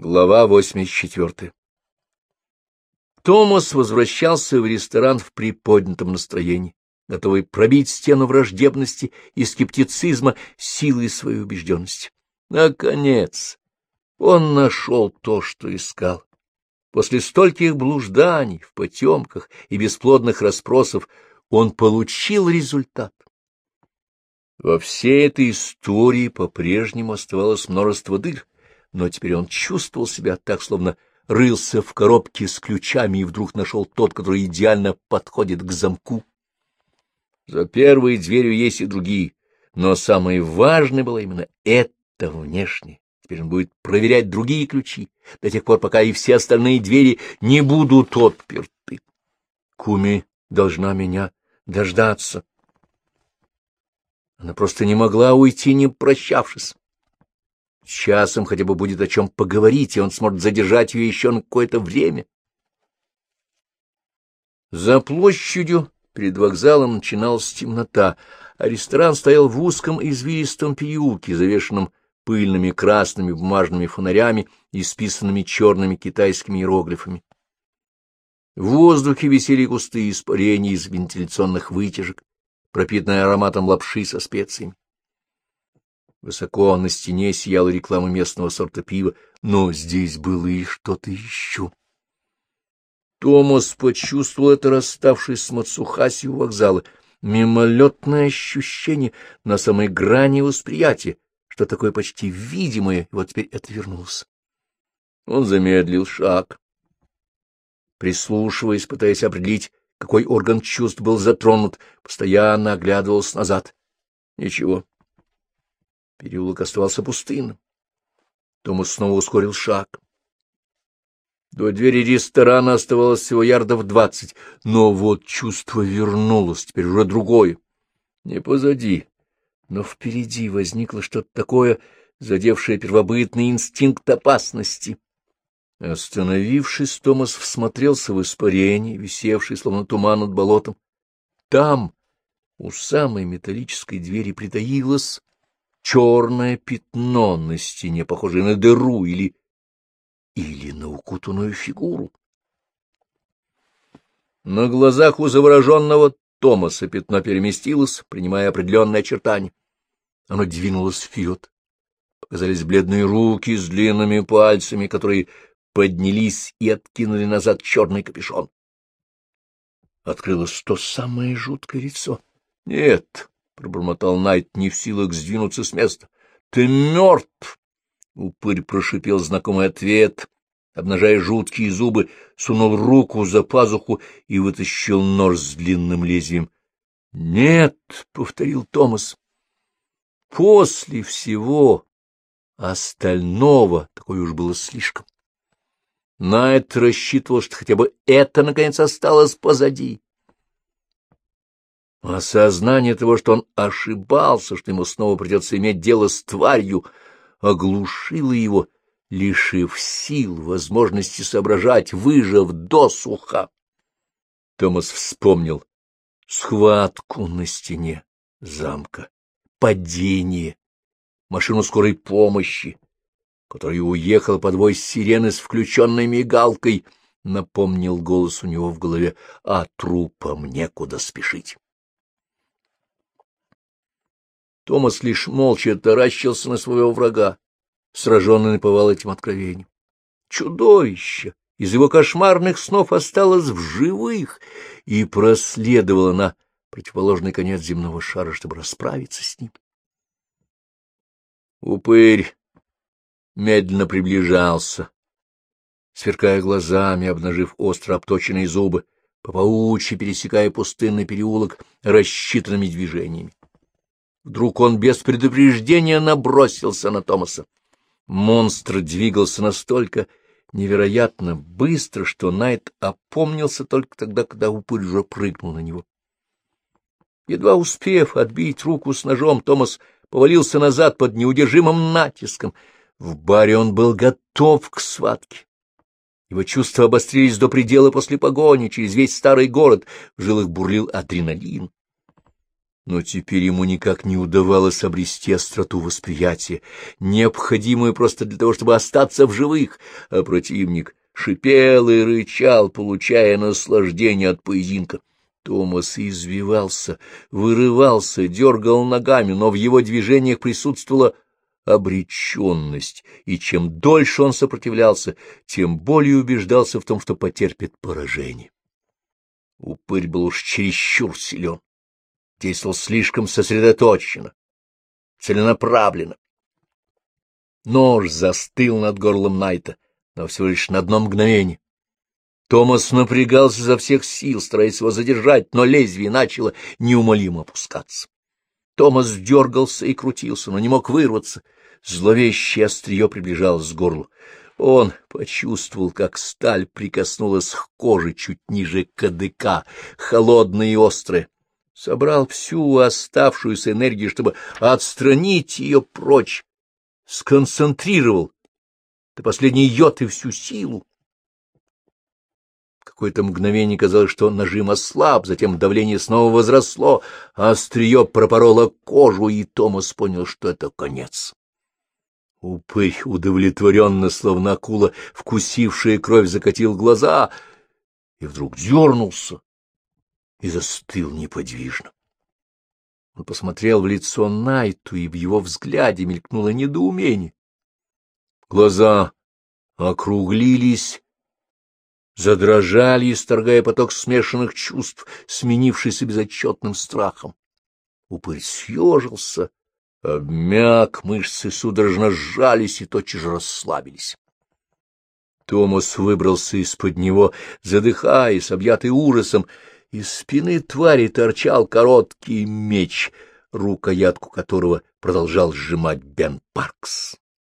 Глава 84 Томас возвращался в ресторан в приподнятом настроении, готовый пробить стену враждебности и скептицизма силой своей убежденности. Наконец, он нашел то, что искал. После стольких блужданий в потемках и бесплодных расспросов он получил результат. Во всей этой истории по-прежнему оставалось множество дыр, но теперь он чувствовал себя так, словно рылся в коробке с ключами и вдруг нашел тот, который идеально подходит к замку. За первой дверью есть и другие, но самое важное было именно это внешнее. Теперь он будет проверять другие ключи, до тех пор, пока и все остальные двери не будут отперты. Куми должна меня дождаться. Она просто не могла уйти, не прощавшись. Часом хотя бы будет о чем поговорить, и он сможет задержать ее еще на какое-то время. За площадью перед вокзалом начиналась темнота, а ресторан стоял в узком извилистом переулке, завешенном пыльными красными бумажными фонарями и списанными черными китайскими иероглифами. В воздухе висели густые испарения из вентиляционных вытяжек, пропитанные ароматом лапши со специями. Высоко на стене сияла реклама местного сорта пива, но здесь было и что-то еще. Томас почувствовал это, расставшись с Мацухаси у вокзала, мимолетное ощущение на самой грани восприятия, что такое почти видимое, вот теперь это вернулось. Он замедлил шаг, прислушиваясь, пытаясь определить, какой орган чувств был затронут, постоянно оглядывался назад. Ничего. Переулок оставался пустынным. Томас снова ускорил шаг. До двери ресторана оставалось всего ярдов двадцать, но вот чувство вернулось, теперь уже другое. Не позади, но впереди возникло что-то такое, задевшее первобытный инстинкт опасности. Остановившись, Томас всмотрелся в испарение, висевшее, словно туман над болотом. Там, у самой металлической двери, притаилось черное пятно на стене, похожее на дыру или... или на укутанную фигуру. На глазах у завороженного Томаса пятно переместилось, принимая определенные очертания. Оно двинулось вперед. Показались бледные руки с длинными пальцами, которые поднялись и откинули назад черный капюшон. Открылось то самое жуткое лицо. Нет, пробормотал Найт, не в силах сдвинуться с места. — Ты мертв! — упырь прошипел знакомый ответ, обнажая жуткие зубы, сунул руку за пазуху и вытащил нож с длинным лезвием. — Нет, — повторил Томас. После всего остального такое уж было слишком. Найт рассчитывал, что хотя бы это, наконец, осталось позади. Осознание того, что он ошибался, что ему снова придется иметь дело с тварью, оглушило его, лишив сил, возможности соображать, выжив досуха. Томас вспомнил схватку на стене замка, падение, машину скорой помощи, которая уехала под вой сирены с включенной мигалкой, напомнил голос у него в голове, а трупам некуда спешить. Томас лишь молча таращился на своего врага, сраженный наповал этим откровением. Чудовище из его кошмарных снов осталось в живых и проследовало на противоположный конец земного шара, чтобы расправиться с ним. Упырь медленно приближался, сверкая глазами, обнажив остро обточенные зубы, по паучьи пересекая пустынный переулок рассчитанными движениями. Вдруг он без предупреждения набросился на Томаса. Монстр двигался настолько невероятно быстро, что Найт опомнился только тогда, когда упырь уже прыгнул на него. Едва успев отбить руку с ножом, Томас повалился назад под неудержимым натиском. В баре он был готов к схватке. Его чувства обострились до предела после погони через весь старый город, в жилах бурлил адреналин. Но теперь ему никак не удавалось обрести остроту восприятия, необходимую просто для того, чтобы остаться в живых, а противник шипел и рычал, получая наслаждение от поединка. Томас извивался, вырывался, дергал ногами, но в его движениях присутствовала обреченность, и чем дольше он сопротивлялся, тем более убеждался в том, что потерпит поражение. Упырь был уж чересчур силен действовал слишком сосредоточенно, целенаправленно. Нож застыл над горлом Найта, но всего лишь на одно мгновение. Томас напрягался изо всех сил, стараясь его задержать, но лезвие начало неумолимо опускаться. Томас дергался и крутился, но не мог вырваться. Зловещее острие приближалось к горлу. Он почувствовал, как сталь прикоснулась к коже чуть ниже кадыка, холодная и острая собрал всю оставшуюся энергию, чтобы отстранить ее прочь, сконцентрировал до последней йоты всю силу. Какое-то мгновение казалось, что нажим ослаб, затем давление снова возросло, а острие пропороло кожу, и Томас понял, что это конец. Упырь удовлетворенно, словно акула, вкусившая кровь, закатил глаза и вдруг дернулся, и застыл неподвижно. Он посмотрел в лицо Найту, и в его взгляде мелькнуло недоумение. Глаза округлились, задрожали, исторгая поток смешанных чувств, сменившийся безотчетным страхом. Упырь съежился, обмяк, мышцы судорожно сжались и тотчас же расслабились. Томас выбрался из-под него, задыхаясь, объятый ужасом, из спины твари торчал короткий меч, рукоятку которого продолжал сжимать Бен Паркс.